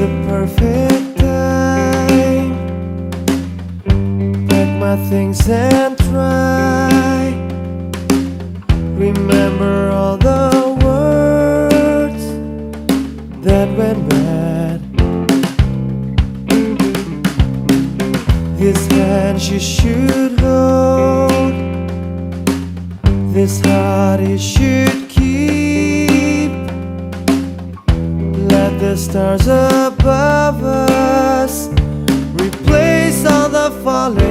the perfect time. Pack my things and try. Remember all the words that went bad. This hand you should hold. This heart you should the stars above us. Replace all the fallen